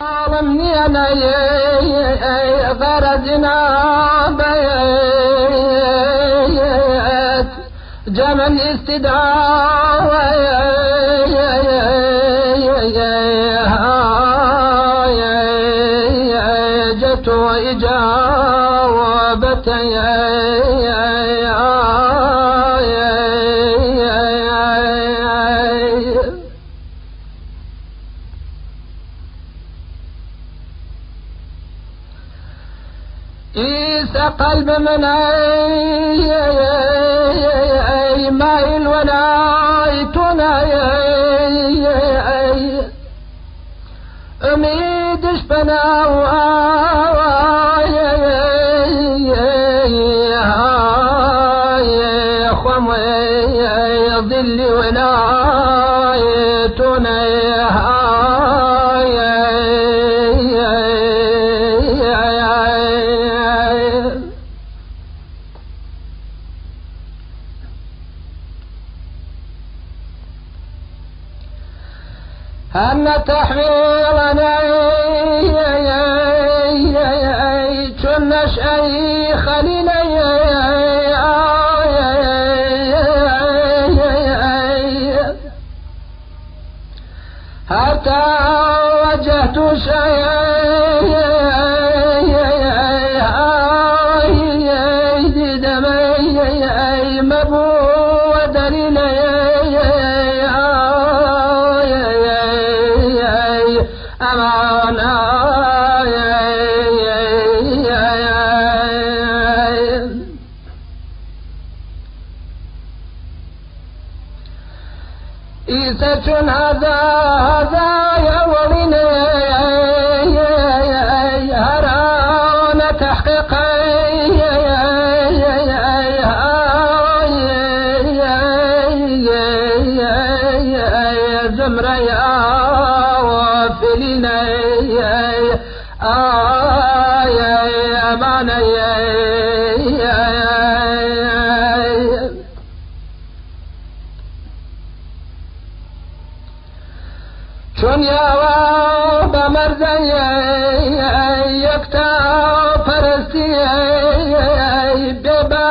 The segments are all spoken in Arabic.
انا غرزنا بيت جمل استدعاء قلب من أي مايل ولايتنا أميد شبنا خم أن تحميلنا كنا خليلي حتى وجهت شيء إيسة هذا هذا يا ولنا هران تحقيقا زمرا يا وافلنا يا يا پرستی ببا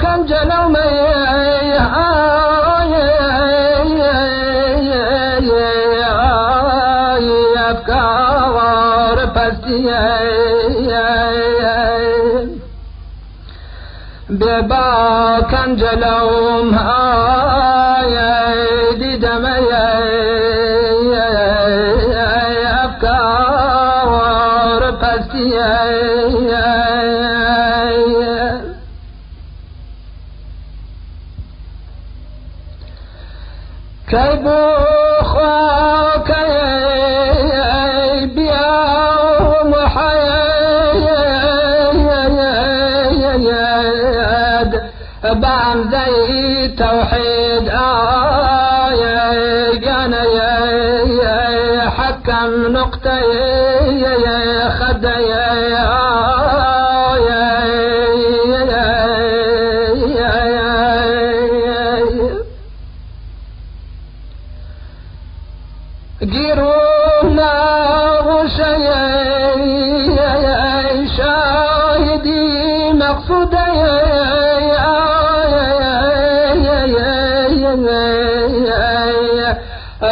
کن جلوم افکار پستی کی بخوا کی بیا محيد بعد زي توحيد يا حكم نقطة يا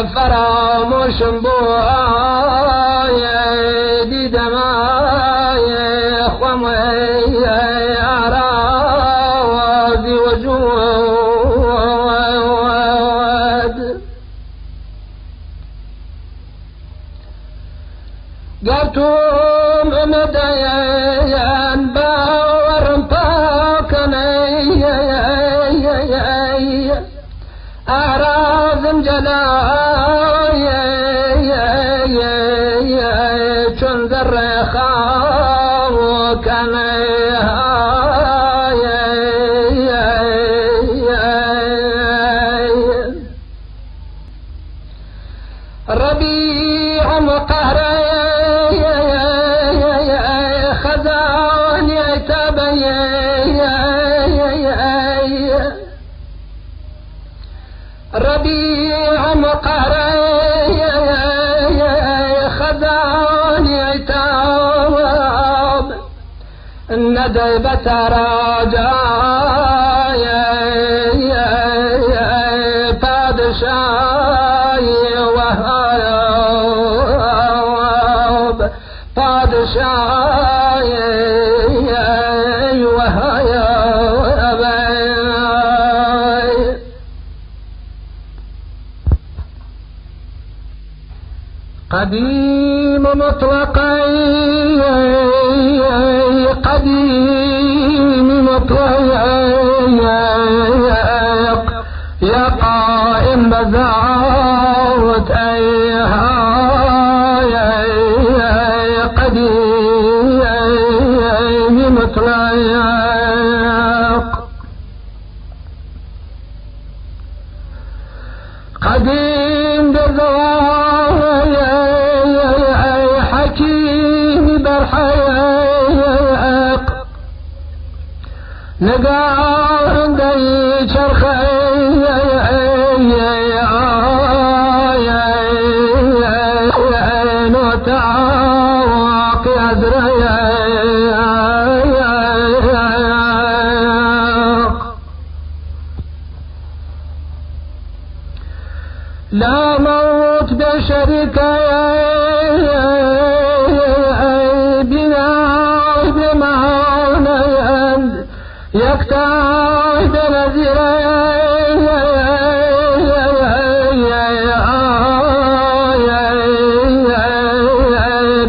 فراموش دي دمايا خم أراضي وجود. قرتم مدين باور أعراض جلاي تنذر خاوك ربيع الندبة راجاي بادشاي وهاب بادشاي وهاب قديم مطلقي قديم مطلق يا قائم بزاوت أيها يا قديم مطلق छो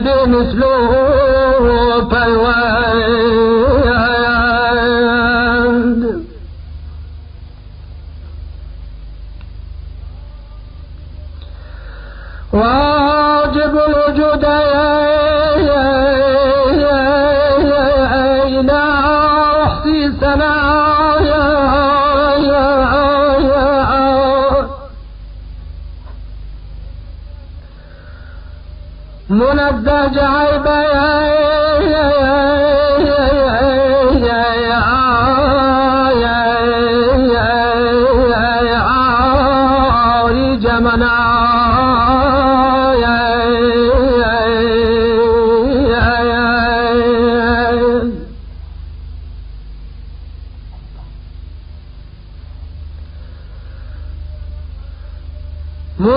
بمثله فالوالد واجب الوجود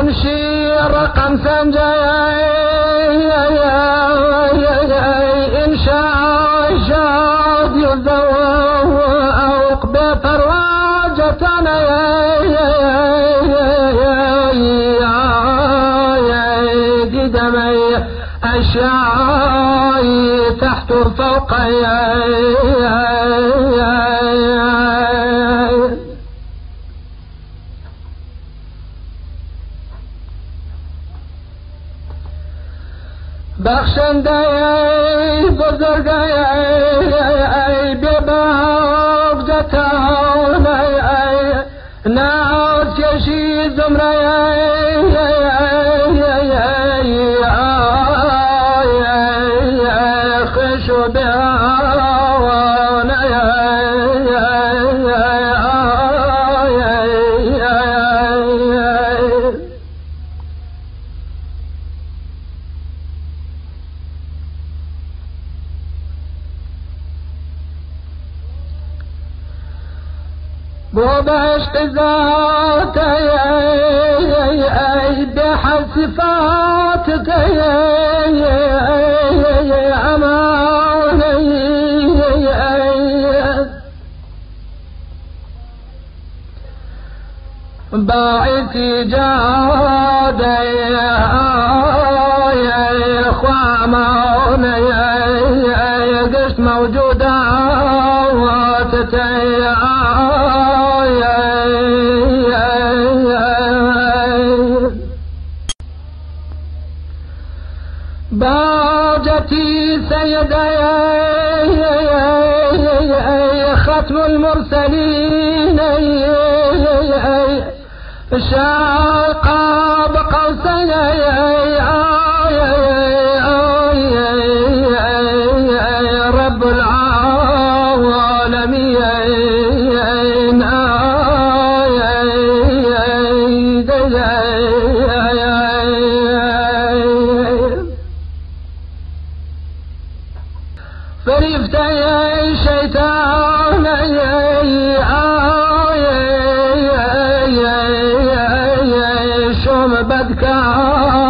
منشي رقم سنجي إنشاء شاد يذوق بفرواجتنا قدمي أشياء تحت فوق بخشنده بزرگه بباق جتان ناز کشی زمره مو بعشق ذاتي صفاتك أماني باعثي جادي خواموني قشت موجودة. سيدي ختم المرسلين شاقا بقوسين العالمين فريفت يا شيطان شوم بدكورنا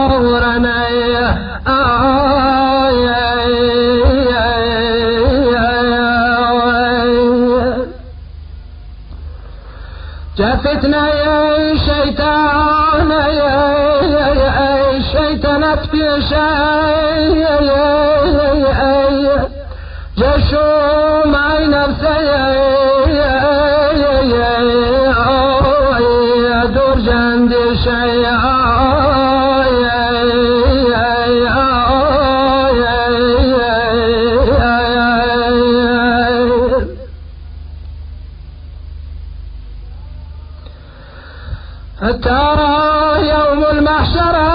جفتنا يا شيطان يا شيطانات في شيء ترى يوم المحشر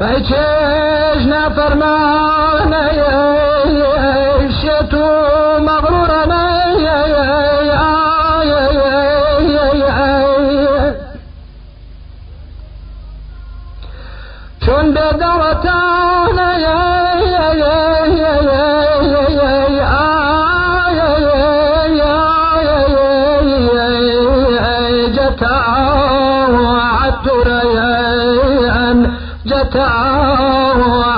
بچش نفرمانه شتو وعدريان جتا وعدريان